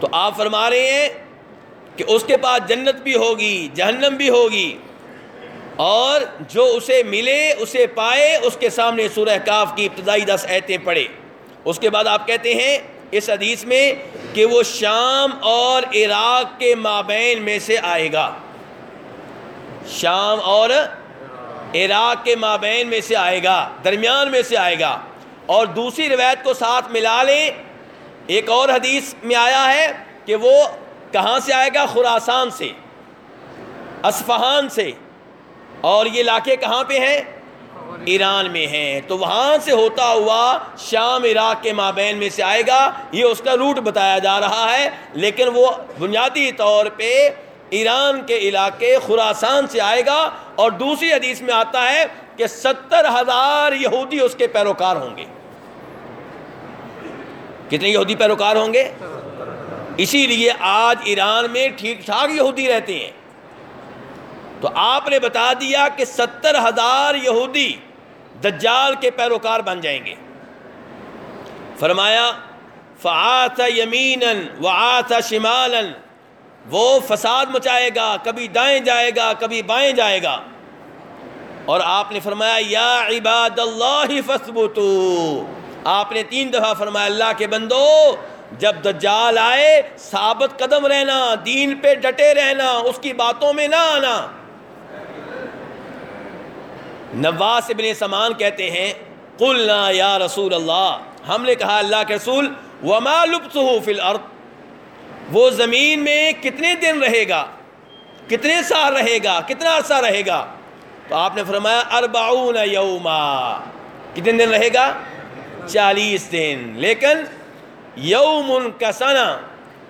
تو آپ فرما رہے ہیں کہ اس کے پاس جنت بھی ہوگی، جہنم بھی ہوگی، اور جو اسے ملے، اسے پائے، اس کے سامنے سورہ کاف کی ابتدائی دس ایتیں پڑھے۔ اس کے بعد آپ کہتے ہیں اس حدیث میں کہ وہ شام اور عراق کے مابین میں سے آئے گا۔ شام اور عراق کے مابین میں سے آئے گا، درمیان میں سے آئے گا۔ اور دوسری روایت کو ساتھ ملا لیں ایک اور حدیث میں آیا ہے کہ وہ کہاں سے آئے گا؟ خوراسان سے اسفہان سے۔ اور یہ علاقے کہاں پہ ہیں؟ ایران میں ہیں۔ تو وہاں سے ہوتا ہوا شام عراق کے مابین میں سے آئے گا۔ یہ اس کا روٹ بتایا جا رہا ہے۔ لیکن وہ بنیادی طور پہ ایران کے علاقے خوراسان سے آئے گا۔ اور دوسری حدیث میں آتا ہے کہ ستر ہزار یہودی اس کے پیروکار ہوں گے۔ کتنے یہودی پیروکار ہوں گے؟ اسی لیے آج ایران میں ٹھیک ٹھاک یہودی رہتے ہیں۔ تو آپ نے بتا دیا کہ ستر ہزار یہودی دجال کے پیروکار بن جائیں گے۔ فرمایا فعت یمین و آت شمالن وہ فساد مچائے گا، کبھی دائیں جائے گا، کبھی بائیں جائے گا۔ اور آپ نے فرمایا، یا عباد اللہ فثبتو آپ نے تین دفعہ فرمایا، اللہ کے بندو، جب دجال آئے، ثابت قدم رہنا، دین پہ ڈٹے رہنا، اس کی باتوں میں نہ آنا۔ نواس ابن سمان کہتے ہیں، قلنا یا رسول اللہ، ہم نے کہا، اللہ کے رسول، وما لبثه فی الارض، وہ زمین میں کتنے دن رہے گا؟ کتنے سال رہے گا؟ کتنا عرصہ رہے گا؟ تو آپ نے فرمایا، اربعون یوما۔ کتنے دن رہے گا؟ چالیس دن۔ لیکن یوم ان کا سنا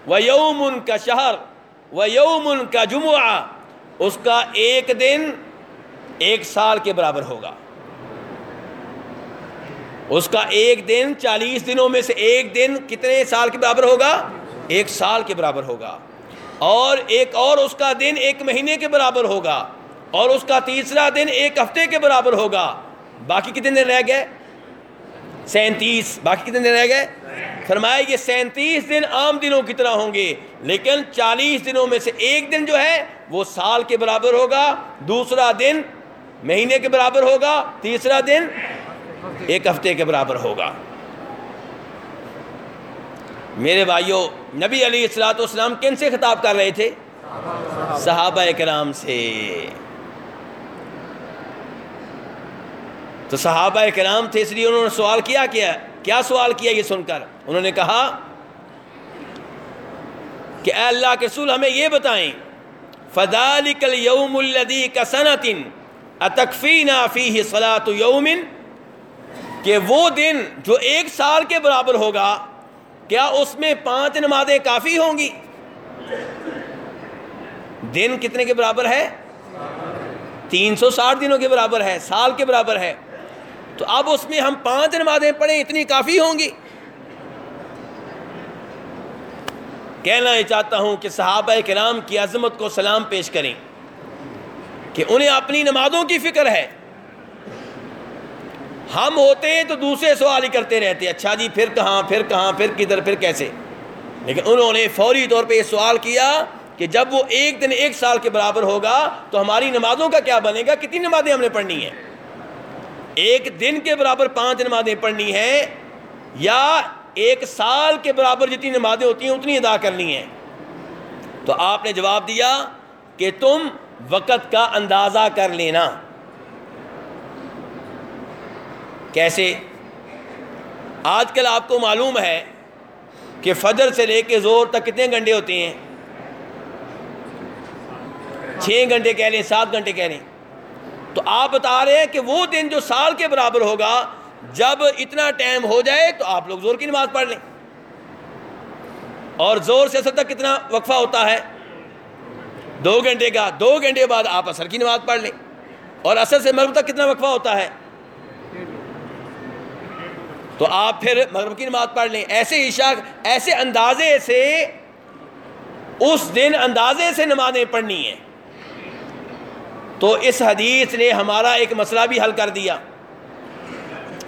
و یوم ان کا شہر و یوم کا جمعہ، اس کا ایک دن ایک سال کے برابر ہوگا۔ اس کا ایک دن چالیس دنوں میں سے ایک دن کتنے سال کے برابر ہوگا؟ ایک سال کے برابر ہوگا۔ اور ایک اور اس کا دن ایک مہینے کے برابر ہوگا۔ اور اس کا تیسرا دن ایک ہفتے کے برابر ہوگا۔ باقی کتنے دن رہ گئے؟ سینتیس، باقی کتنے دن رہ گئے؟ فرمایا یہ سینتیس دن عام دنوں کی طرح ہوں گے، لیکن چالیس دنوں میں سے ایک دن جو ہے وہ سال کے برابر ہوگا، دوسرا دن مہینے کے برابر ہوگا، تیسرا دن ایک ہفتے کے برابر ہوگا۔ میرے بھائیوں نبی علی السلاۃ والسلام کن سے خطاب کر رہے تھے؟ صحابہ کرام سے۔ تو صحابہ کرام تھے، اس لیے انہوں نے سوال کیا کیا کیا سوال کیا یہ سن کر؟ انہوں نے کہا کہ اے اللہ کے رسول ہمیں یہ بتائیں فذالک اليوم الذی کسنتن اتکفینا فیہ صلاة یومن کہ وہ دن جو ایک سال کے برابر ہوگا، کیا اس میں پانچ نمازیں کافی ہوں گی؟ دن کتنے کے برابر ہے؟ تین سو ساٹھ دنوں کے برابر ہے، سال کے برابر ہے۔ تو اب اس میں ہم پانچ نمازیں پڑھیں، اتنی کافی ہوں گی۔ کہنا یہ چاہتا ہوں کہ صحابہ کرام کی عظمت کو سلام پیش کریں کہ انہیں اپنی نمازوں کی فکر ہے۔ ہم ہوتے ہیں تو دوسرے سوال ہی کرتے رہتے اچھا جی پھر کہاں پھر کہاں، پھر کدھر، پھر کیسے؟ لیکن انہوں نے فوری طور پہ یہ سوال کیا کہ جب وہ ایک دن ایک سال کے برابر ہوگا تو ہماری نمازوں کا کیا بنے گا؟ کتنی نمازیں ہم نے پڑھنی ہیں؟ ایک دن کے برابر پانچ نمازیں پڑھنی ہیں یا ایک سال کے برابر جتنی نمازیں ہوتی ہیں اتنی ادا کرنی ہیں۔ تو آپ نے جواب دیا کہ تم وقت کا اندازہ کر لینا۔ کیسے؟ آج کل آپ کو معلوم ہے کہ فجر سے لے کے زور تک کتنے گھنٹے ہوتے ہیں؟ چھ گھنٹے کہہ لیں، سات گھنٹے کہہ لیں۔ تو آپ بتا رہے ہیں کہ وہ دن جو سال کے برابر ہوگا، جب اتنا ٹائم ہو جائے تو آپ لوگ زور کی نماز پڑھ لیں۔ اور زور سے اثر تک کتنا وقفہ ہوتا ہے؟ دو گھنٹے کا، دو گھنٹے بعد آپ اثر کی نماز پڑھ لیں۔ اور اثر سے مغرب تک کتنا وقفہ ہوتا ہے؟ تو آپ پھر مغرب کی نماز پڑھ لیں۔ ایسے عشاء ایسے اندازے سے، اس دن اندازے سے نمازیں پڑھنی ہیں۔ تو اس حدیث نے ہمارا ایک مسئلہ بھی حل کر دیا۔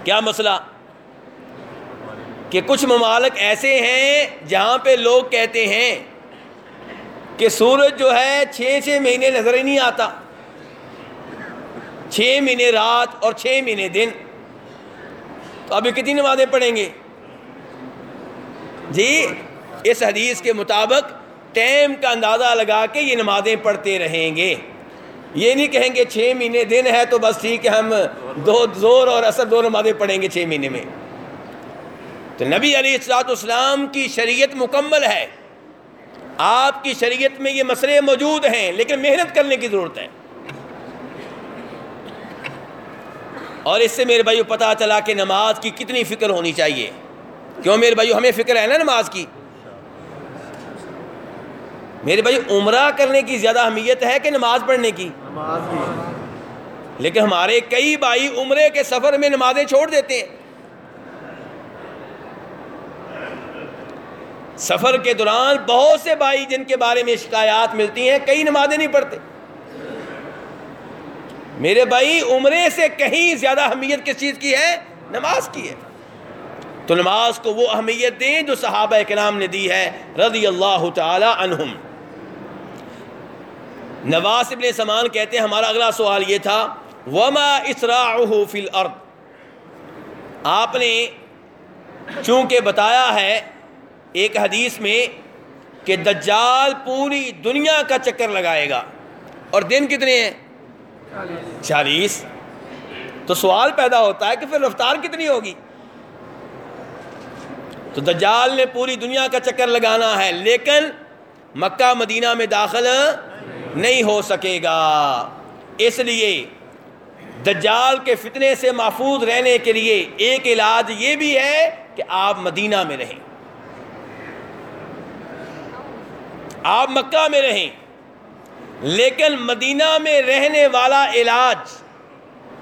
کیا مسئلہ؟ کہ کچھ ممالک ایسے ہیں جہاں پہ لوگ کہتے ہیں کہ سورج جو ہے چھ چھ مہینے نظر ہی نہیں آتا۔ چھ مہینے رات اور چھ مہینے دن۔ تو ابھی کتنی نمازیں پڑھیں گے؟ جی اس حدیث کے مطابق ٹائم کا اندازہ لگا کے یہ نمازیں پڑھتے رہیں گے۔ یہ نہیں کہیں گے چھ مہینے دن ہے تو بس ٹھیک ہے، ہم دو زور اور اثر دو نمازیں پڑھیں گے چھ مہینے میں۔ تو نبی علیہ السلاط اسلام کی شریعت مکمل ہے۔ آپ کی شریعت میں یہ مسئلے موجود ہیں، لیکن محنت کرنے کی ضرورت ہے۔ اور اس سے میرے بھائیو پتہ چلا کہ نماز کی کتنی فکر ہونی چاہیے۔ کیوں میرے بھائیو، ہمیں فکر ہے نا نماز کی۔ میرے بھائی عمرہ کرنے کی زیادہ اہمیت ہے کہ نماز پڑھنے کی؟ لیکن ہمارے کئی بھائی عمرے کے سفر میں نمازیں چھوڑ دیتے ہیں۔ سفر کے دوران بہت سے بھائی جن کے بارے میں شکایات ملتی ہیں، کئی نمازیں نہیں پڑھتے۔ میرے بھائی، عمرے سے کہیں زیادہ اہمیت کس چیز کی ہے؟ نماز کی ہے۔ تو نماز کو وہ اہمیت دیں جو صحابہ کرام نے دی ہے، رضی اللہ تعالی عنہم۔ نواز ابن سمان کہتے ہیں، ہمارا اگلا سوال یہ تھا، وما اسراعه فی الارض آپ نے چونکہ بتایا ہے ایک حدیث میں کہ دجال پوری دنیا کا چکر لگائے گا۔ اور دن کتنے ہیں؟ چالیس۔ تو سوال پیدا ہوتا ہے کہ پھر رفتار کتنی ہوگی؟ تو دجال نے پوری دنیا کا چکر لگانا ہے، لیکن مکہ مدینہ میں داخل نہیں ہو سکے گا۔ اس لیے دجال کے فتنے سے محفوظ رہنے کے لیے ایک علاج یہ بھی ہے کہ آپ مدینہ میں رہیں۔ آپ مکہ میں رہیں۔ لیکن مدینہ میں رہنے والا علاج،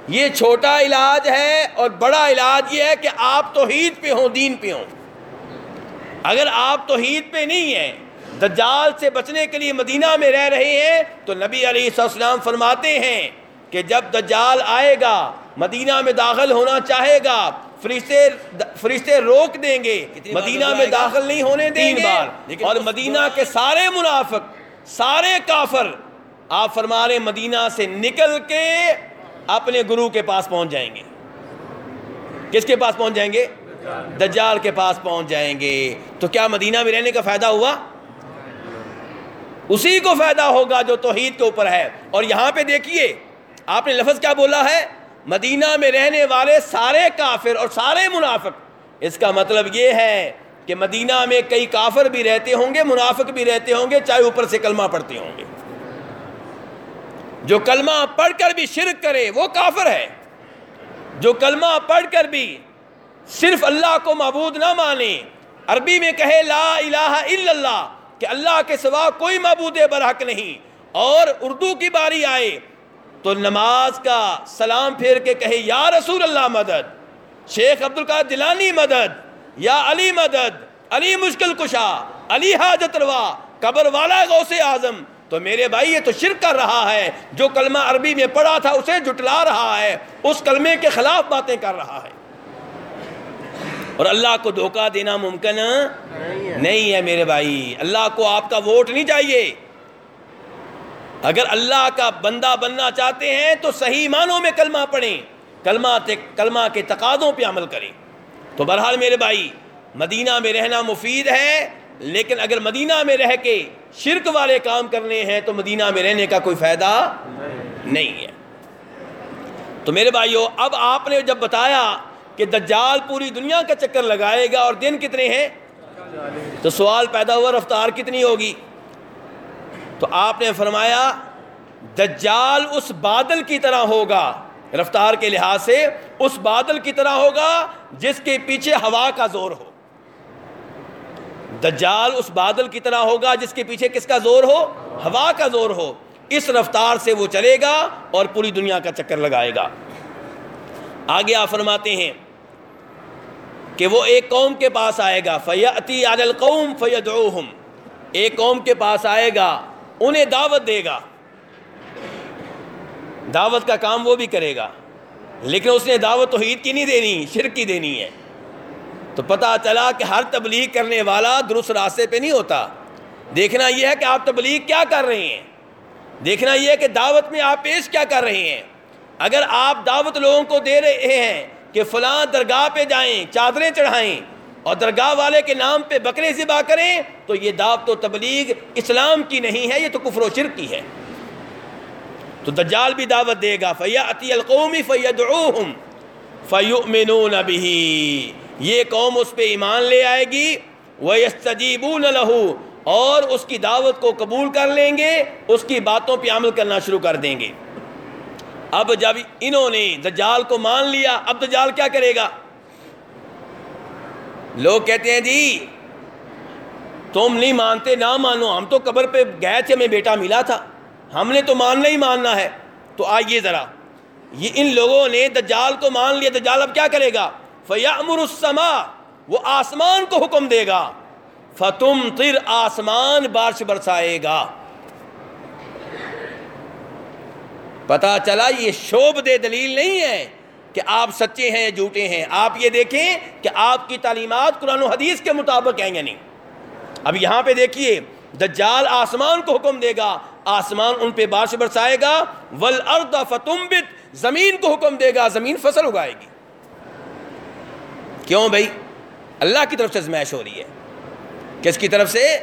یہ چھوٹا علاج ہے اور بڑا علاج یہ ہے کہ آپ توحید پہ ہوں، دین پہ ہوں۔ اگر آپ توحید پہ نہیں ہیں دجال سے بچنے کے لیے مدینہ میں رہ رہے ہیں تو نبی علیہ السلام فرماتے ہیں کہ جب دجال آئے گا مدینہ میں داخل ہونا چاہے گا فرشتے فرشتے روک دیں گے مدینہ میں داخل نہیں ہونے دیں گے۔ اور مدینہ کے سارے منافق سارے کافر آپ فرما رہے مدینہ سے نکل کے اپنے گرو کے پاس پہنچ جائیں گے۔ کس کے پاس پہنچ جائیں گے؟ دجال کے پاس پہنچ جائیں گے۔ تو کیا مدینہ میں رہنے کا فائدہ ہوا؟ اسی کو فائدہ ہوگا جو توحید کے اوپر ہے۔ اور یہاں پہ دیکھیے، آپ نے لفظ کیا بولا ہے؟ مدینہ میں رہنے والے سارے کافر اور سارے منافق۔ اس کا مطلب یہ ہے کہ مدینہ میں کئی کافر بھی رہتے ہوں گے، منافق بھی رہتے ہوں گے، چاہے اوپر سے کلمہ پڑھتے ہوں گے۔ جو کلمہ پڑھ کر بھی شرک کرے، وہ کافر ہے۔ جو کلمہ پڑھ کر بھی صرف اللہ کو معبود نہ مانے، عربی میں کہے لا الہ الا اللہ کہ اللہ کے سوا کوئی معبود برحق نہیں۔ اور اردو کی باری آئے تو نماز کا سلام پھیر کے کہے، یا رسول اللہ مدد، شیخ عبد القاد دلانی مدد، یا علی مدد، علی مشکل کشا، علی حاجت روا، قبر والا غوث اعظم۔ تو میرے بھائی، یہ تو شرک کر رہا ہے۔ جو کلمہ عربی میں پڑھا تھا، اسے جٹلا رہا ہے۔ اس کلمے کے خلاف باتیں کر رہا ہے۔ اور اللہ کو دھوکہ دینا ممکن نہیں ہے میرے بھائی۔ اللہ کو آپ کا ووٹ نہیں چاہیے۔ اگر اللہ کا بندہ بننا چاہتے ہیں تو صحیح معنوں میں کلمہ پڑھیں۔ کلمہ کلمہ کے تقاضوں پہ عمل کریں۔ تو بہرحال میرے بھائی، مدینہ میں رہنا مفید ہے، لیکن اگر مدینہ میں رہ کے شرک والے کام کرنے ہیں تو مدینہ میں رہنے کا کوئی فائدہ نہیں ہے۔ تو میرے بھائیو، اب آپ نے جب بتایا کہ دجال پوری دنیا کا چکر لگائے گا اور دن کتنے ہیں؟ تو سوال پیدا ہوا، رفتار کتنی ہوگی؟ تو آپ نے فرمایا، دجال اس بادل کی طرح ہوگا، رفتار کے لحاظ سے اس بادل کی طرح ہوگا جس کے پیچھے ہوا کا زور ہو۔ دجال اس بادل کی طرح ہوگا جس کے پیچھے کس کا زور ہو؟ ہوا کا زور ہو۔ اس رفتار سے وہ چلے گا اور پوری دنیا کا چکر لگائے گا۔ آگے آپ فرماتے ہیں کہ وہ ایک قوم کے پاس آئے گا فیاتی القوم فید ایک قوم کے پاس آئے گا، انہیں دعوت دے گا۔ دعوت کا کام وہ بھی کرے گا۔ لیکن اس نے دعوت توحید کی نہیں دینی، شرک کی دینی ہے۔ تو پتہ چلا کہ ہر تبلیغ کرنے والا درست راستے پہ نہیں ہوتا۔ دیکھنا یہ ہے کہ آپ تبلیغ کیا کر رہے ہیں۔ دیکھنا یہ ہے کہ دعوت میں آپ پیش کیا کر رہے ہیں۔ اگر آپ دعوت لوگوں کو دے رہے ہیں کہ فلاں درگاہ پہ جائیں، چادریں چڑھائیں اور درگاہ والے کے نام پہ بکرے ذبح کریں، تو یہ دعوت و تبلیغ اسلام کی نہیں ہے، یہ تو کفر و شرک کی ہے۔ تو دجال بھی دعوت دے گا فیا عطی القومی فید فیؤمنون به۔ یہ قوم اس پہ ایمان لے آئے گی وہ لہو اور اس کی دعوت کو قبول کر لیں گے، اس کی باتوں پہ عمل کرنا شروع کر دیں گے۔ اب جب انہوں نے دجال کو مان لیا، اب دجال کیا کرے گا؟ لوگ کہتے ہیں جی تم نہیں مانتے، نہ مانو، ہم تو قبر پہ گئے تھے، ہمیں بیٹا ملا تھا۔ ہم نے تو ماننا ہی ماننا ہے۔ تو آئیے ذرا۔ یہ ان لوگوں نے دجال کو مان لیا، دجال اب کیا کرے گا؟ فیا السما وہ آسمان کو حکم دے گا۔ فتم تر آسمان، بارش برسائے گا۔ پتا چلا یہ شوب دے دلیل نہیں ہے کہ آپ سچے ہیں جھوٹے ہیں۔ آپ یہ دیکھیں کہ آپ کی تعلیمات قرآن و حدیث کے مطابق ہیں یا نہیں۔ اب یہاں پہ دیکھیے، دجال آسمان کو حکم دے گا، آسمان ان پہ بارش برسائے گا۔ ول فتمبت زمین کو حکم دے گا، زمین فصل اگائے گی۔ کیوں بھائی؟ اللہ کی طرف سے ازمائش ہو رہی ہے۔ کس کی طرف سے؟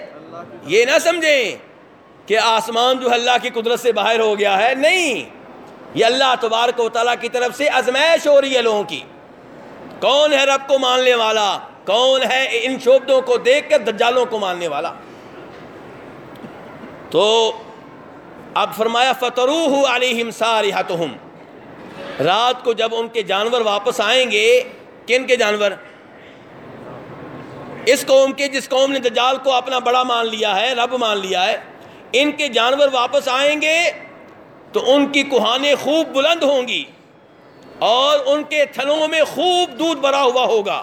یہ نہ سمجھیں۔ کہ آسمان جو اللہ کی قدرت سے باہر ہو گیا ہے، نہیں۔ یہ اللہ تبارک و تعالیٰ کی طرف سے ازمائش ہو رہی ہے لوگوں کی۔ کون ہے رب کو ماننے والا؟ کون ہے ان شعبدوں کو دیکھ کر دجالوں کو ماننے والا؟ تو اب فرمایا فتروح علیہم سارحتہم رات کو جب ان کے جانور واپس آئیں گے، کن کے جانور؟ اس قوم کے، جس قوم نے دجال کو اپنا بڑا مان لیا ہے، رب مان لیا ہے ان کے جانور واپس آئیں گے تو ان کی کوہانیں خوب بلند ہوں گی اور ان کے تھنوں میں خوب دودھ بھرا ہوا ہوگا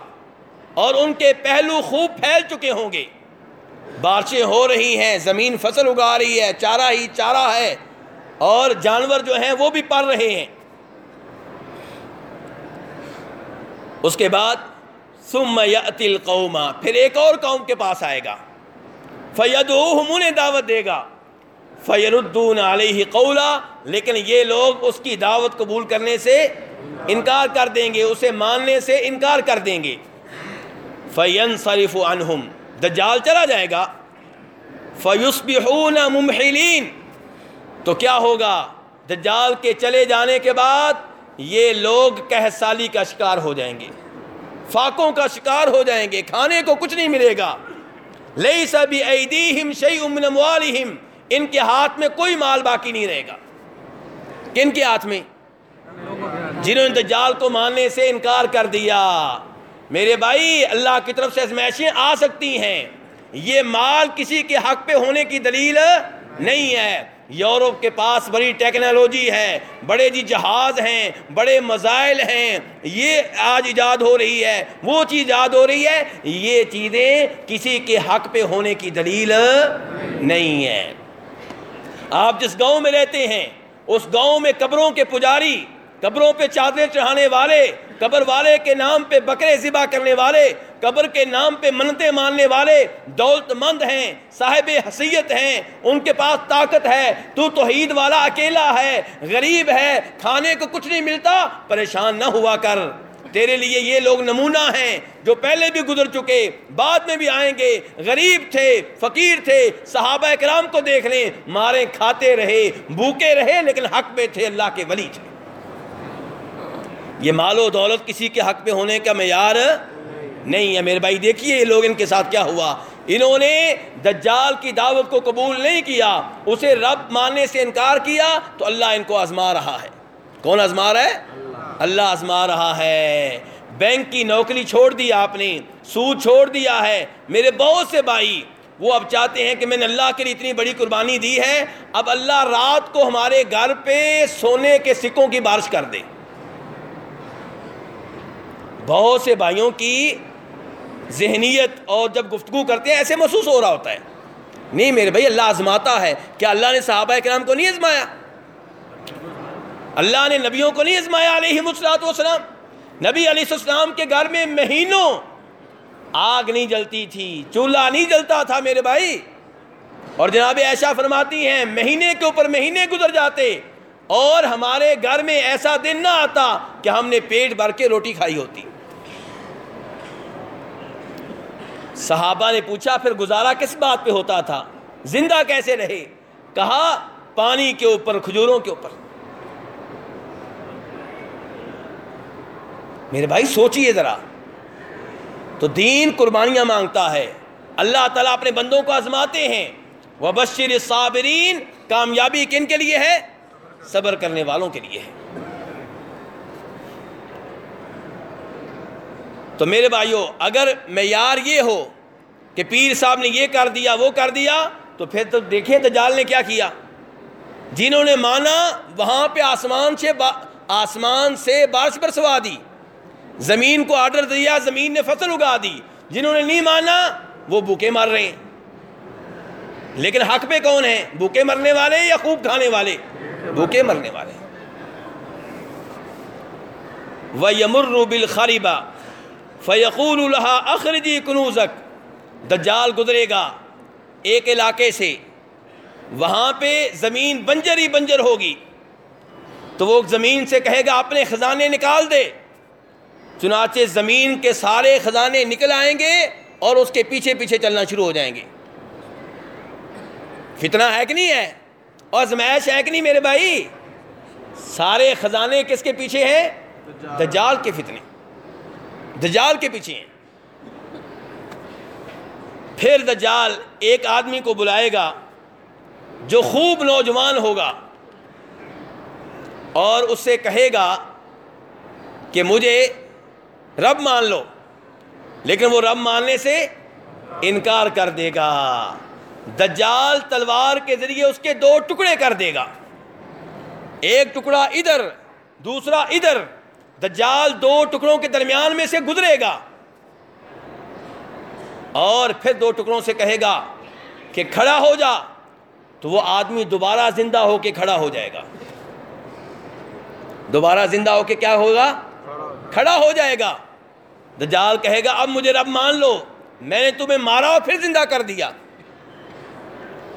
اور ان کے پہلو خوب پھیل چکے ہوں گے۔ بارشیں ہو رہی ہیں، زمین فصل اگا رہی ہے، چارہ ہی چارہ ہے اور جانور جو ہیں وہ بھی پڑ رہے ہیں۔ اس کے بعد، ثم یأتی القوم، پھر ایک اور قوم کے پاس آئے گا۔ فیدعوہم، انہیں دعوت دے گا۔ فیردون علیہ قولا، لیکن یہ لوگ اس کی دعوت قبول کرنے سے انکار کر دیں گے، اسے ماننے سے انکار کر دیں گے۔ فین فینصرف عنہم دجال چلا جائے گا۔ فیصبحون ممحلین تو کیا ہوگا؟ دجال کے چلے جانے کے بعد یہ لوگ کہ سالی کا شکار ہو جائیں گے۔ فاقوں کا شکار ہو جائیں گے، کھانے کو کچھ نہیں ملے گا۔ لئی سبھی ایدیہم شیء من اموالہم ان کے ہاتھ میں کوئی مال باقی نہیں رہے گا۔ کن کے ہاتھ میں؟ جنہوں نے دجال کو ماننے سے انکار کر دیا۔ میرے بھائی، اللہ کی طرف سے ازمائشیں آ سکتی ہیں۔ یہ مال کسی کے حق پہ ہونے کی دلیل نہیں ہے۔ یورپ کے پاس بڑی ٹیکنالوجی ہے، بڑے جی جہاز ہیں، بڑے مزائل ہیں۔ یہ آج ایجاد ہو رہی ہے، وہ چیز ایجاد ہو رہی ہے۔ یہ چیزیں کسی کے حق پہ ہونے کی دلیل نہیں ہے۔ آپ جس گاؤں میں رہتے ہیں، اس گاؤں میں قبروں کے پجاری، قبروں پہ چادریں چڑھانے والے، قبر والے کے نام پہ بکرے ذبح کرنے والے، قبر کے نام پہ منتیں ماننے والے دولت مند ہیں، صاحب حیثیت ہیں، ان کے پاس طاقت ہے، تو توحید والا اکیلا ہے، غریب ہے، کھانے کو کچھ نہیں ملتا، پریشان نہ ہوا کر۔ تیرے لیے یہ لوگ نمونہ ہیں جو پہلے بھی گزر چکے، بعد میں بھی آئیں گے۔ غریب تھے، فقیر تھے، صحابہ اکرام کو دیکھ لیں، مارے، کھاتے رہے، بھوکے رہے، لیکن حق پہ تھے، اللہ کے ولی تھے۔ یہ مال و دولت کسی کے حق پہ ہونے کا معیار نہیں ہے۔ میرے بھائی، دیکھیے یہ لوگ ان کے ساتھ کیا ہوا۔ انہوں نے دجال کی دعوت کو قبول نہیں کیا، اسے رب ماننے سے انکار کیا تو اللہ ان کو آزما رہا ہے۔ کون آزما رہا ہے؟ اللہ آزما رہا ہے۔ بینک کی نوکری چھوڑ دی آپ نے، سود چھوڑ دیا ہے۔ میرے بہت سے بھائی وہ اب چاہتے ہیں کہ میں نے اللہ کے لیے اتنی بڑی قربانی دی ہے۔ اب اللہ رات کو ہمارے گھر پہ سونے کے سکوں کی بارش کر دے۔ بہت سے بھائیوں کی ذہنیت اور جب گفتگو کرتے ہیں ایسے محسوس ہو رہا ہوتا ہے۔ نہیں میرے بھائی، اللہ آزماتا ہے۔ کیا اللہ نے صحابہ کرام کو نہیں آزمایا؟ اللہ نے نبیوں کو نہیں آزمایا علیہ السلاۃ والسلام۔ نبی علیہ السلام کے گھر میں مہینوں آگ نہیں جلتی تھی، چولہا نہیں جلتا تھا میرے بھائی۔ اور جناب ایشا فرماتی ہیں، مہینے کے اوپر مہینے گزر جاتے اور ہمارے گھر میں ایسا دن نہ آتا کہ ہم نے پیٹ بھر کے روٹی کھائی ہوتی۔ صحابہ نے پوچھا، پھر گزارا کس بات پہ ہوتا تھا؟ زندہ کیسے رہے؟ کہا، پانی کے اوپر، کھجوروں کے اوپر۔ میرے بھائی، سوچئے ذرا۔ تو دین قربانیاں مانگتا ہے۔ اللہ تعالیٰ اپنے بندوں کو آزماتے ہیں۔ وہ بشر صابرین کامیابی کن کے لیے ہے؟ صبر کرنے والوں کے لیے ہے۔ تو میرے بھائیوں اگر معیار یہ ہو کہ پیر صاحب نے یہ کر دیا، وہ کر دیا، تو پھر تو دیکھیں دجال نے کیا کیا۔ جنہوں نے مانا، وہاں پہ آسمان سے آسمان سے بارش برسوا دی۔ زمین کو آرڈر دیا، زمین نے فصل اگا دی۔ جنہوں نے نہیں مانا، وہ بھوکے مر رہے ہیں۔ لیکن حق پہ کون ہیں بھوکے مرنے والے یا خوب کھانے والے؟ بھوکے مرنے والے۔ وہ یمر بل خریبا فیقول الحا اخرجی کنوزک دجال گزرے گا ایک علاقے سے۔ وہاں پہ زمین بنجر ہی بنجر ہوگی۔ تو وہ زمین سے کہے گا، اپنے خزانے نکال دے۔ چنانچہ زمین کے سارے خزانے نکل آئیں گے اور اس کے پیچھے پیچھے چلنا شروع ہو جائیں گے۔ فتنہ ہے کہ نہیں ہے؟ اور زمائش ہے کہ نہیں میرے بھائی؟ سارے خزانے کس کے پیچھے ہیں؟ دجال کے فتنے۔ دجال کے پیچھے ہیں۔ پھر دجال ایک آدمی کو بلائے گا جو خوب نوجوان ہوگا اور اس سے کہے گا کہ مجھے رب مان لو، لیکن وہ رب ماننے سے انکار کر دے گا۔ دجال تلوار کے ذریعے اس کے دو ٹکڑے کر دے گا۔ ایک ٹکڑا ادھر، دوسرا ادھر۔ دجال دو ٹکڑوں کے درمیان میں سے گزرے گا۔ اور پھر دو ٹکڑوں سے کہے گا کہ کھڑا ہو جا، تو وہ آدمی دوبارہ زندہ ہو کے کھڑا ہو جائے گا۔ دوبارہ زندہ ہو کے کیا ہوگا؟ کھڑا ہو جائے گا۔ دجال کہے گا، اب مجھے رب مان لو، میں نے تمہیں مارا اور پھر زندہ کر دیا۔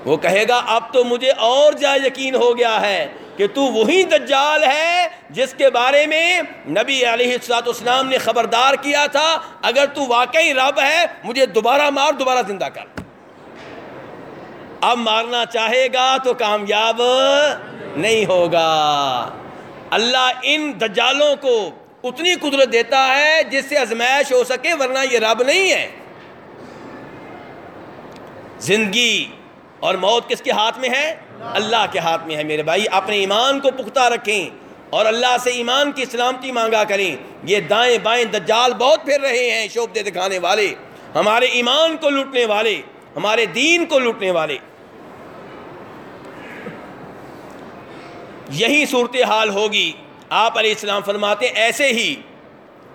وہ کہے گا، اب تو مجھے اور جا یقین ہو گیا ہے کہ تو وہی دجال ہے جس کے بارے میں نبی علیہ السلاط اسلام نے خبردار کیا تھا، اگر تو واقعی رب ہے، مجھے دوبارہ مار، دوبارہ زندہ کر۔ اب مارنا چاہے گا تو کامیاب نہیں ہوگا۔ اللہ ان دجالوں کو اتنی قدرت دیتا ہے جس سے ازمائش ہو سکے، ورنہ یہ رب نہیں ہے۔ زندگی اور موت کس کے ہاتھ میں ہے؟ اللہ کے ہاتھ میں ہے میرے بھائی۔ اپنے ایمان کو پختہ رکھیں اور اللہ سے ایمان کی سلامتی مانگا کریں۔ یہ دائیں بائیں دجال بہت پھر رہے ہیں شوب دے دکھانے والے۔ ہمارے ایمان کو لوٹنے والے، ہمارے دین کو لوٹنے والے۔ یہی صورتحال ہوگی۔ آپ علیہ السلام فرماتے ایسے ہی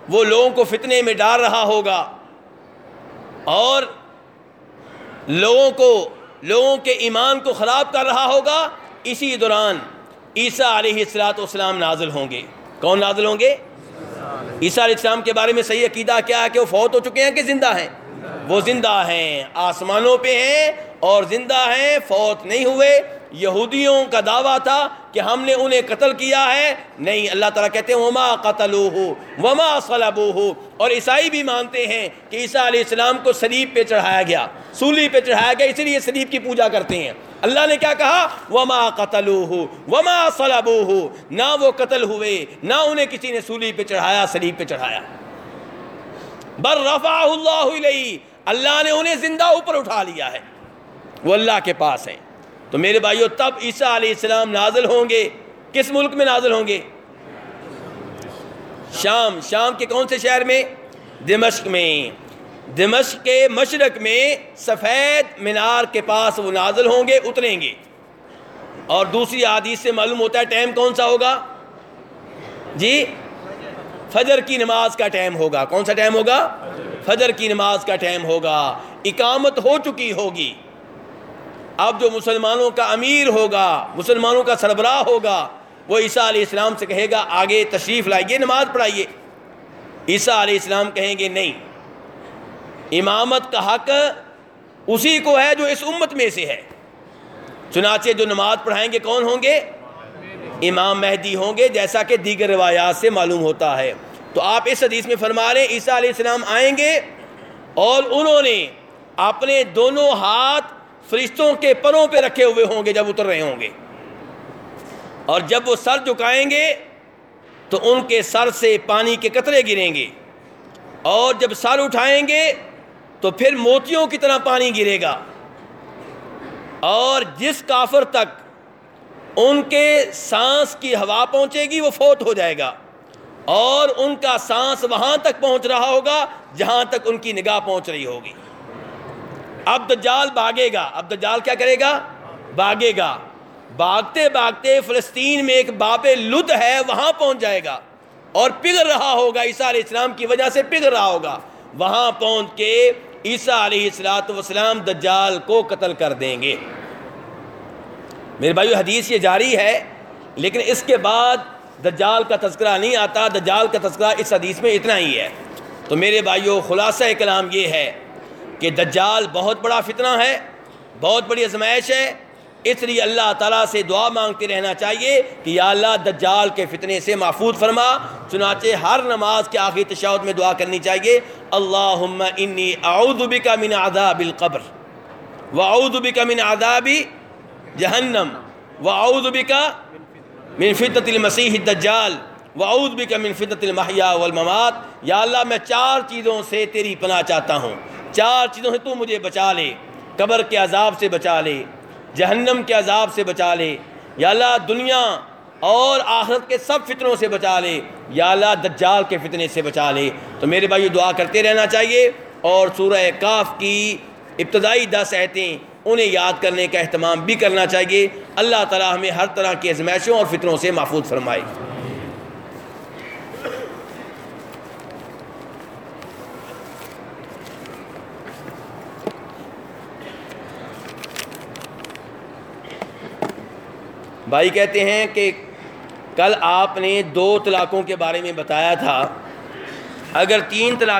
وہ لوگوں کو فتنے میں ڈال رہا ہوگا۔ اور لوگوں کو، لوگوں کے ایمان کو خراب کر رہا ہوگا۔ اسی دوران عیسیٰ علیہ السلاۃ والسلام نازل ہوں گے۔ کون نازل ہوں گے؟ عیسیٰ علیہ السلام کے بارے میں صحیح عقیدہ کیا ہے کہ وہ فوت ہو چکے ہیں کہ زندہ ہیں؟ وہ زندہ ہیں، آسمانوں پہ ہیں اور زندہ ہیں، فوت نہیں ہوئے۔ یہودیوں کا دعویٰ تھا کہ ہم نے انہیں قتل کیا ہے۔ نہیں، اللہ تعالیٰ کہتے ہیں، وما قتل ہو وما صلب ہو اور عیسائی بھی مانتے ہیں کہ عیسیٰ علیہ السلام کو سلیب پہ چڑھایا گیا، سولی پہ چڑھایا گیا، اسی لیے سلیب کی پوجا کرتے ہیں۔ اللہ نے کیا کہا؟ وما قتل ہو وما صلب ہو نہ وہ قتل ہوئے، نہ انہیں کسی نے سولی پہ چڑھایا سلیب پہ چڑھایا۔ بر رفع اللہ علیہ اللہ نے انہیں زندہ اوپر اٹھا لیا ہے۔ وہ اللہ کے پاس ہیں۔ تو میرے بھائیو، تب عیسیٰ علیہ السلام نازل ہوں گے۔ کس ملک میں نازل ہوں گے؟ شام۔ شام کے کون سے شہر میں؟ دمشق میں۔ دمشق کے مشرق میں سفید مینار کے پاس وہ نازل ہوں گے، اتریں گے۔ اور دوسری حدیث سے معلوم ہوتا ہے، ٹائم کون سا ہوگا؟ جی؟ فجر کی نماز کا ٹائم ہوگا۔ کون سا ٹائم ہوگا؟ فجر کی نماز کا ٹائم ہوگا۔ اقامت ہو چکی ہوگی۔ اب جو مسلمانوں کا امیر ہوگا، مسلمانوں کا سربراہ ہوگا، وہ عیسیٰ علیہ السلام سے کہے گا، آگے تشریف لائیے، نماز پڑھائیے۔ عیسیٰ علیہ السلام کہیں گے، نہیں۔ امامت کا حق اسی کو ہے جو اس امت میں سے ہے۔ چنانچہ جو نماز پڑھائیں گے، کون ہوں گے؟ امام مہدی ہوں گے، جیسا کہ دیگر روایات سے معلوم ہوتا ہے۔ تو آپ اس حدیث میں فرما رہے ہیں، عیسیٰ علیہ السلام آئیں گے اور انہوں نے اپنے دونوں ہاتھ فرشتوں کے پروں پہ رکھے ہوئے ہوں گے جب اتر رہے ہوں گے۔ اور جب وہ سر جھکائیں گے، تو ان کے سر سے پانی کے قطرے گریں گے۔ اور جب سر اٹھائیں گے، تو پھر موتیوں کی طرح پانی گرے گا۔ اور جس کافر تک ان کے سانس کی ہوا پہنچے گی، وہ فوت ہو جائے گا۔ اور ان کا سانس وہاں تک پہنچ رہا ہوگا، جہاں تک ان کی نگاہ پہنچ رہی ہوگی۔ اب دجال بھاگے گا۔ اب دجال کیا کرے گا؟ بھاگے گا۔ بھاگتے بھاگتے فلسطین میں ایک باب لد ہے، وہاں پہنچ جائے گا۔ اور پگھل رہا ہوگا عیسیٰ علیہ السلام کی وجہ سے پگھل رہا ہوگا۔ وہاں پہنچ کے عیسیٰ علیہ السلاۃ وسلام دجال کو قتل کر دیں گے۔ میرے بھائی حدیث یہ جاری ہے، لیکن اس کے بعد دجال کا تذکرہ نہیں آتا۔ دجال کا تذکرہ اس حدیث میں اتنا ہی ہے۔ تو میرے بھائیوں خلاصہ کلام یہ ہے کہ دجال بہت بڑا فتنہ ہے، بہت بڑی ازمائش ہے، اس لیے اللہ تعالیٰ سے دعا مانگتے رہنا چاہیے کہ یا اللہ دجال کے فتنے سے محفوظ فرما، چنانچہ ہر نماز کے آخری تشاعت میں دعا کرنی چاہیے۔ اللہ انی اعوذ بک من عذاب القبر واعوذ بک من عذاب جہنم واعوذ بک من فتنة المسیح الدجال واعوذ بک من فتنة المحیا والممات۔ یا اللہ، میں چار چیزوں سے تیری پناہ چاہتا ہوں۔ چار چیزوں سے تو مجھے بچا لے، قبر کے عذاب سے بچا لے، جہنم کے عذاب سے بچا لے، یا اللہ دنیا اور آخرت کے سب فتنوں سے بچا لے، یا اللہ دجال کے فتنے سے بچا لے۔ تو میرے بھائی دعا کرتے رہنا چاہیے اور سورہ کاف کی ابتدائی دس ایتیں انہیں یاد کرنے کا اہتمام بھی کرنا چاہیے۔ اللہ تعالیٰ ہمیں ہر طرح کی ازمائشوں اور فطروں سے محفوظ فرمائے۔ بھائی کہتے ہیں کہ کل آپ نے دو طلاقوں کے بارے میں بتایا تھا۔ اگر تین طلاق